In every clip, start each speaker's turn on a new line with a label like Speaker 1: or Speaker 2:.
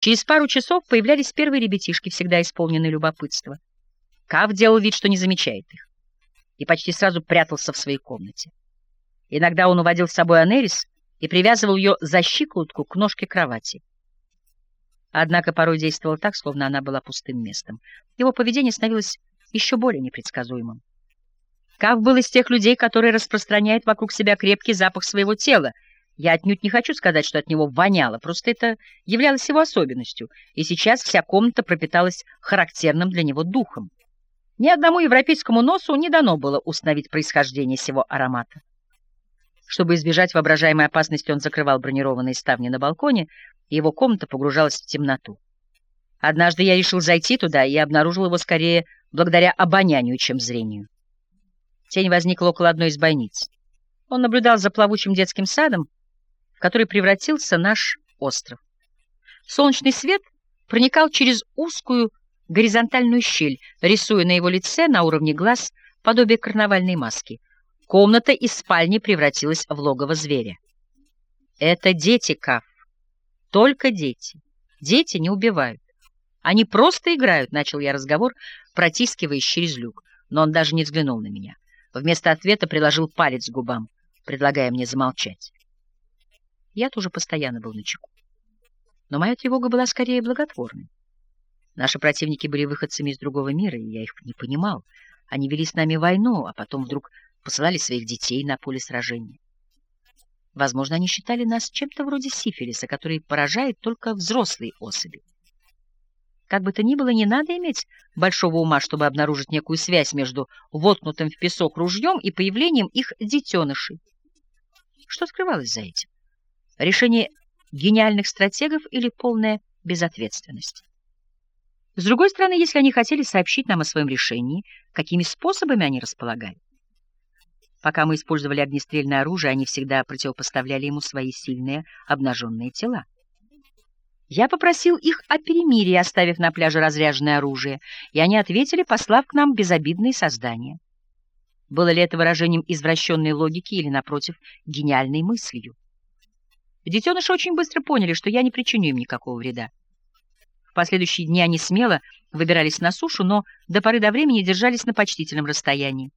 Speaker 1: Через пару часов появлялись первые ребятишки, всегда исполненные любопытства. Кав делал вид, что не замечает их, и почти сразу прятался в своей комнате. Иногда он уводил с собой Анерис и привязывал ее за щиколотку к ножке кровати. Однако порой действовал так, словно она была пустым местом. Его поведение становилось еще более непредсказуемым. Кав был из тех людей, которые распространяют вокруг себя крепкий запах своего тела. Я отнюдь не хочу сказать, что от него воняло, просто это являлось его особенностью, и сейчас вся комната пропиталась характерным для него духом. Ни одному европейскому носу не дано было установить происхождение сего аромата. Чтобы избежать воображаемой опасности, он закрывал бронированные ставни на балконе, и его комната погружалась в темноту. Однажды я решил зайти туда и обнаружил его скорее благодаря обонянию, чем зрению. Тень возникла около одной из бойниц. Он наблюдал за плавучим детским садом, в который превратился наш остров. Солнечный свет проникал через узкую горизонтальную щель, рисуя на его лице на уровне глаз подобие карнавальной маски. Комната из спальни превратилась в логово зверя. Это дети, Каф. Только дети. Дети не убивают. Они просто играют, — начал я разговор, протискиваясь через люк, но он даже не взглянул на меня. Вместо ответа приложил палец к губам, предлагая мне замолчать. Я тоже постоянно был на чеку. Но моя тревога была скорее благотворной. Наши противники были выходцами из другого мира, и я их не понимал. Они вели с нами войну, а потом вдруг посылали своих детей на поле сражения. Возможно, они считали нас чем-то вроде сифилиса, который поражает только взрослые особи. Как бы то ни было, не надо иметь большого ума, чтобы обнаружить некую связь между воткнутым в песок ружьем и появлением их детенышей. Что скрывалось за этим? Решение гениальных стратегов или полная безответственность? С другой стороны, если они хотели сообщить нам о своем решении, какими способами они располагали? Пока мы использовали огнестрельное оружие, они всегда противопоставляли ему свои сильные обнаженные тела. Я попросил их о перемирии, оставив на пляже разряженное оружие, и они ответили, послав к нам безобидные создания. Было ли это выражением извращенной логики или, напротив, гениальной мыслью? Детеныши очень быстро поняли, что я не причиню им никакого вреда. В последующие дни они смело выбирались на сушу, но до поры до времени держались на почтительном расстоянии.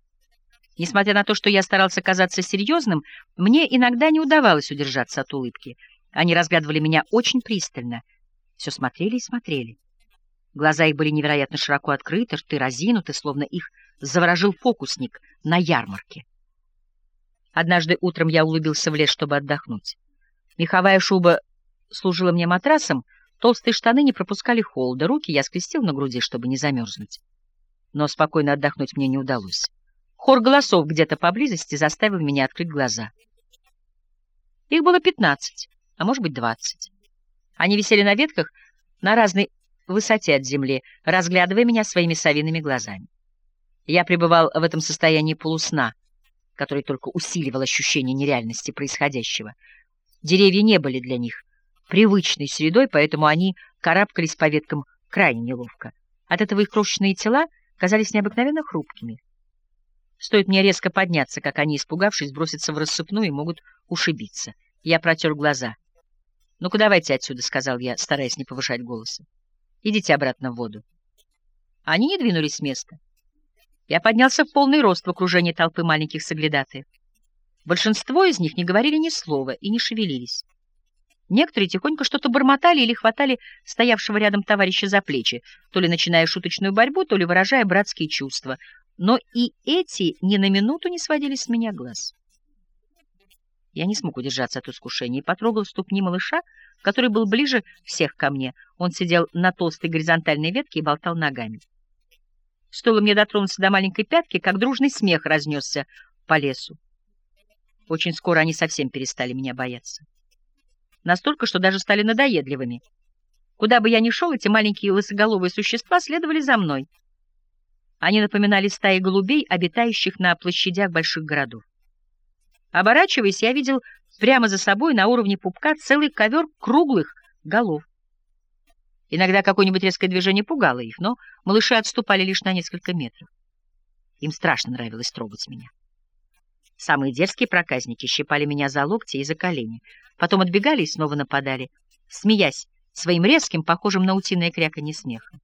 Speaker 1: Несмотря на то, что я старался казаться серьезным, мне иногда не удавалось удержаться от улыбки — они разглядывали меня очень пристально. Все смотрели и смотрели. Глаза их были невероятно широко открыты, рты разинуты, словно их заворожил фокусник на ярмарке. Однажды утром я улыбился в лес, чтобы отдохнуть. Меховая шуба служила мне матрасом, толстые штаны не пропускали холода, руки я скрестил на груди, чтобы не замерзнуть. Но спокойно отдохнуть мне не удалось. Хор голосов где-то поблизости заставил меня открыть глаза. Их было пятнадцать а может быть, двадцать. Они висели на ветках на разной высоте от земли, разглядывая меня своими совиными глазами. Я пребывал в этом состоянии полусна, который только усиливал ощущение нереальности происходящего. Деревья не были для них привычной средой, поэтому они карабкались по веткам крайне неловко. От этого их крошечные тела казались необыкновенно хрупкими. Стоит мне резко подняться, как они, испугавшись, бросятся в рассыпную и могут ушибиться. Я протер глаза. «Ну-ка, давайте отсюда», — сказал я, стараясь не повышать голоса. «Идите обратно в воду». Они не двинулись с места. Я поднялся в полный рост в окружении толпы маленьких соглядатаев. Большинство из них не говорили ни слова и не шевелились. Некоторые тихонько что-то бормотали или хватали стоявшего рядом товарища за плечи, то ли начиная шуточную борьбу, то ли выражая братские чувства. Но и эти ни на минуту не сводили с меня глаз. Я не смог удержаться от искушения и потрогал ступни малыша, который был ближе всех ко мне. Он сидел на толстой горизонтальной ветке и болтал ногами. Стоило мне дотронуться до маленькой пятки, как дружный смех разнесся по лесу. Очень скоро они совсем перестали меня бояться. Настолько, что даже стали надоедливыми. Куда бы я ни шел, эти маленькие лысоголовые существа следовали за мной. Они напоминали стаи голубей, обитающих на площадях больших городов. Оборачиваясь, я видел прямо за собой на уровне пупка целый ковер круглых голов. Иногда какое-нибудь резкое движение пугало их, но малыши отступали лишь на несколько метров. Им страшно нравилось трогать меня. Самые дерзкие проказники щипали меня за локти и за колени, потом отбегали и снова нападали, смеясь своим резким, похожим на утиное кряканье смехом.